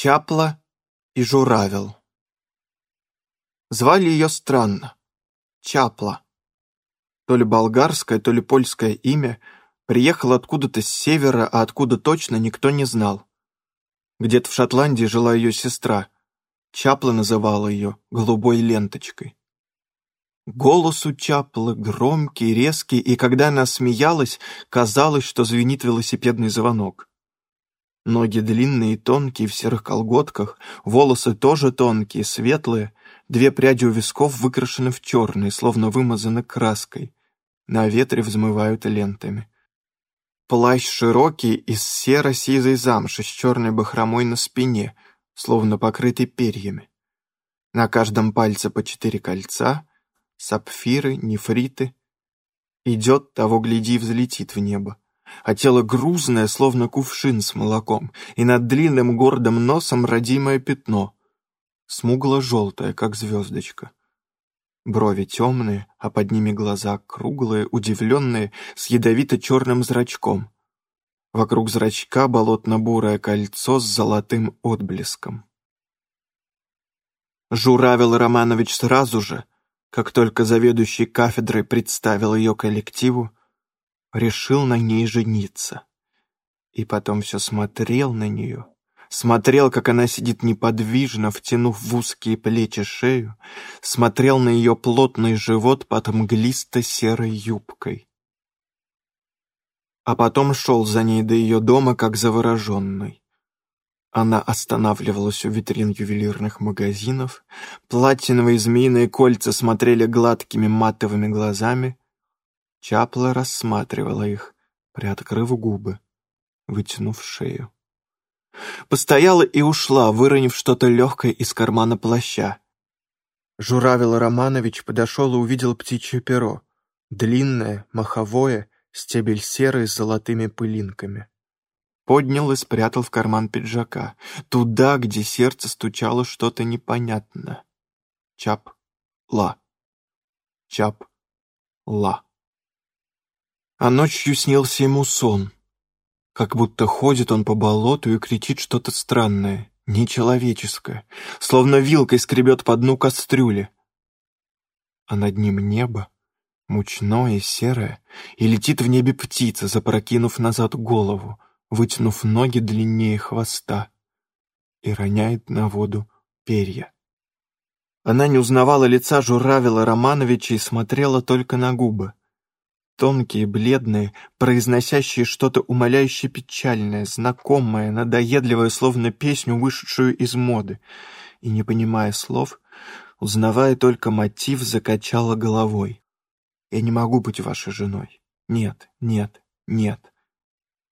Чапла и Журавел. Звали ее странно. Чапла. То ли болгарское, то ли польское имя, приехала откуда-то с севера, а откуда точно никто не знал. Где-то в Шотландии жила ее сестра. Чапла называла ее «голубой ленточкой». Голос у Чаплы громкий, резкий, и когда она смеялась, казалось, что звенит велосипедный звонок. Ноги длинные и тонкие, в серых колготках, волосы тоже тонкие, светлые, две пряди у висков выкрашены в черный, словно вымазаны краской. На ветре взмывают лентами. Плащ широкий из серо-сизой замши с черной бахромой на спине, словно покрытый перьями. На каждом пальце по четыре кольца — сапфиры, нефриты. Идет, того гляди, взлетит в небо. А тело грузное, словно кувшин с молоком, и над длинным гордым носом родимое пятно. Смугло-желтое, как звездочка. Брови темные, а под ними глаза круглые, удивленные, с ядовито-черным зрачком. Вокруг зрачка болотно-бурое кольцо с золотым отблеском. Журавел Романович сразу же, как только заведующий кафедрой представил ее коллективу, решил на ней жениться. И потом все смотрел на нее, смотрел, как она сидит неподвижно, втянув в узкие плечи шею, смотрел на ее плотный живот под мглисто-серой юбкой. А потом шел за ней до ее дома, как завороженный. Она останавливалась у витрин ювелирных магазинов, платиновые змеиные кольца смотрели гладкими матовыми глазами. Чапла рассматривала их, приоткрыв губы, вытянув шею. Постояла и ушла, выронив что-то легкое из кармана плаща. Журавел Романович подошел и увидел птичье перо, длинное, маховое, стебель серый с золотыми пылинками поднял и спрятал в карман пиджака, туда, где сердце стучало что-то непонятное. Чап-ла. Чап-ла. А ночью снился ему сон, как будто ходит он по болоту и кричит что-то странное, нечеловеческое, словно вилкой скребет по дну кастрюли. А над ним небо, мучное, серое, и летит в небе птица, запрокинув назад голову, вытянув ноги длиннее хвоста, и роняет на воду перья. Она не узнавала лица Журавила Романовича и смотрела только на губы. Тонкие, бледные, произносящие что-то умоляюще печальное, знакомое, надоедливое, словно песню, вышедшую из моды. И, не понимая слов, узнавая только мотив, закачала головой. «Я не могу быть вашей женой. Нет, нет, нет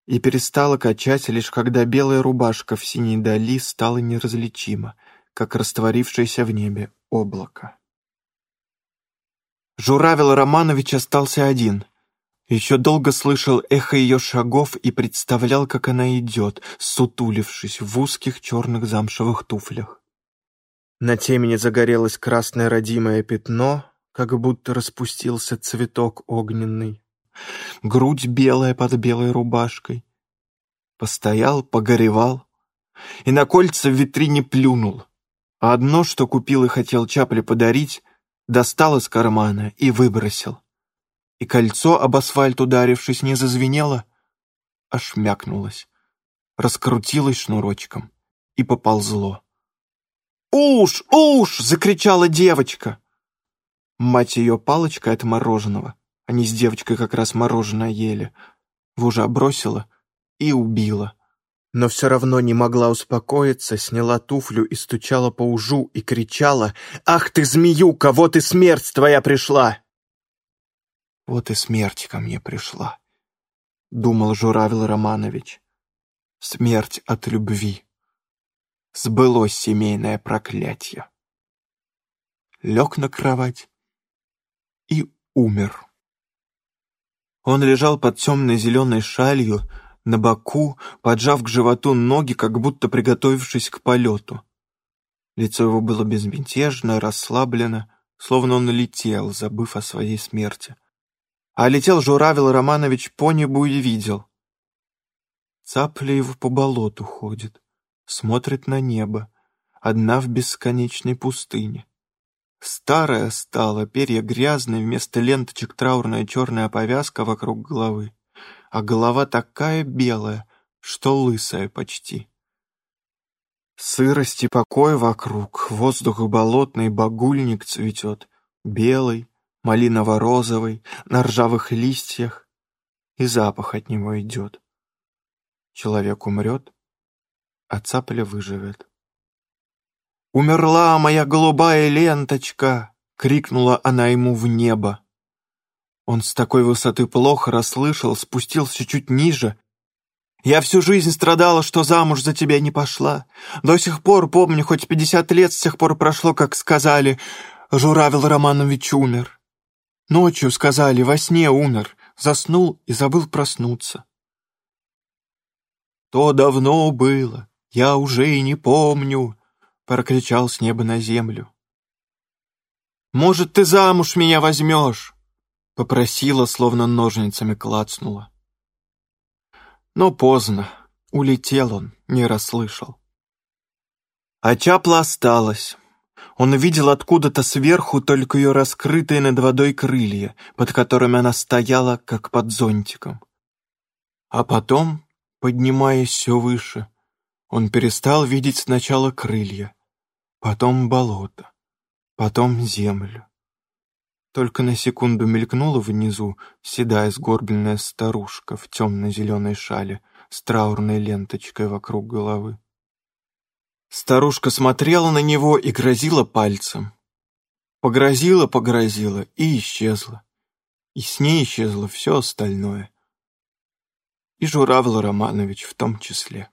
и перестала качать, лишь когда белая рубашка в синей дали стала неразличима, как растворившееся в небе облако. Журавел Романович остался один. Еще долго слышал эхо ее шагов и представлял, как она идет, сутулившись в узких черных замшевых туфлях. На темени загорелось красное родимое пятно, как будто распустился цветок огненный грудь белая под белой рубашкой. Постоял, погоревал и на кольца в витрине плюнул, а одно, что купил и хотел Чапле подарить, достал из кармана и выбросил. И кольцо, об асфальт ударившись, не зазвенело, а шмякнулось, раскрутилось шнурочком и поползло. «Уж, уж!» — закричала девочка. Мать ее палочкой от мороженого они с девочкой как раз мороженое ели. Вужа бросила и убила. Но все равно не могла успокоиться, сняла туфлю и стучала по ужу и кричала «Ах ты, змеюка, вот и смерть твоя пришла!» «Вот и смерть ко мне пришла», — думал Журавел Романович. «Смерть от любви. Сбылось семейное проклятие». Лег на кровать и умер. Он лежал под темной зеленой шалью, на боку, поджав к животу ноги, как будто приготовившись к полету. Лицо его было безмятежно, расслаблено, словно он летел, забыв о своей смерти. А летел Журавел Романович по небу и видел. Цапля его по болоту ходит, смотрит на небо, одна в бесконечной пустыне. Старая стала, перья грязные, вместо ленточек траурная черная повязка вокруг головы, а голова такая белая, что лысая почти. Сырость и покой вокруг, воздух болотный, багульник цветет, белый, малиново-розовый, на ржавых листьях, и запах от него идет. Человек умрет, а цапля выживет. «Умерла моя голубая ленточка!» — крикнула она ему в небо. Он с такой высоты плохо расслышал, спустился чуть ниже. «Я всю жизнь страдала, что замуж за тебя не пошла. До сих пор помню, хоть пятьдесят лет с тех пор прошло, как сказали, Журавел Романович умер. Ночью сказали, во сне умер, заснул и забыл проснуться. То давно было, я уже и не помню, прокричал с неба на землю. «Может, ты замуж меня возьмешь?» Попросила, словно ножницами клацнула. Но поздно. Улетел он, не расслышал. А Чапла осталась. Он видел откуда-то сверху только ее раскрытые над водой крылья, под которыми она стояла, как под зонтиком. А потом, поднимаясь все выше, он перестал видеть сначала крылья, потом болото, потом землю. Только на секунду мелькнула внизу седая сгорбленная старушка в темно-зеленой шале с траурной ленточкой вокруг головы. Старушка смотрела на него и грозила пальцем. Погрозила, погрозила и исчезла. И с ней исчезло все остальное. И Журавл Романович в том числе.